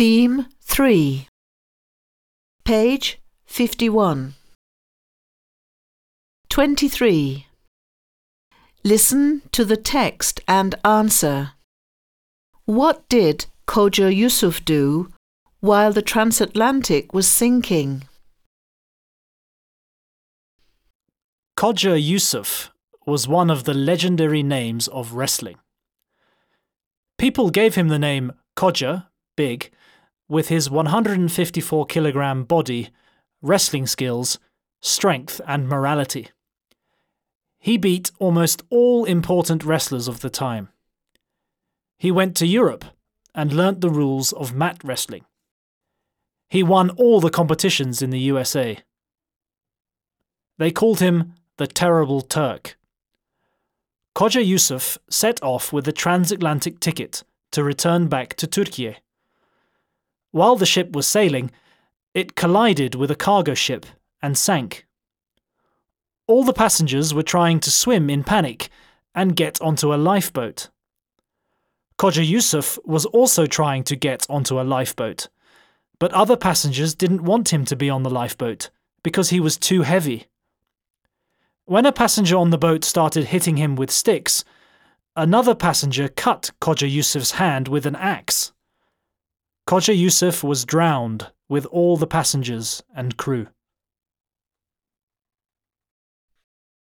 Theme 3 Page 51 23. Listen to the text and answer. What did Khoja Yusuf do while the transatlantic was sinking? Khoja Yusuf was one of the legendary names of wrestling. People gave him the name Khoja, big, with his 154 kilogram body, wrestling skills, strength, and morality. He beat almost all important wrestlers of the time. He went to Europe and learnt the rules of mat wrestling. He won all the competitions in the USA. They called him the Terrible Turk. Khoja Yusuf set off with a transatlantic ticket to return back to Turkey. While the ship was sailing, it collided with a cargo ship and sank. All the passengers were trying to swim in panic and get onto a lifeboat. Khoja Yusuf was also trying to get onto a lifeboat, but other passengers didn't want him to be on the lifeboat because he was too heavy. When a passenger on the boat started hitting him with sticks, another passenger cut Khoja Yusuf's hand with an axe. Khoja Yusuf was drowned with all the passengers and crew.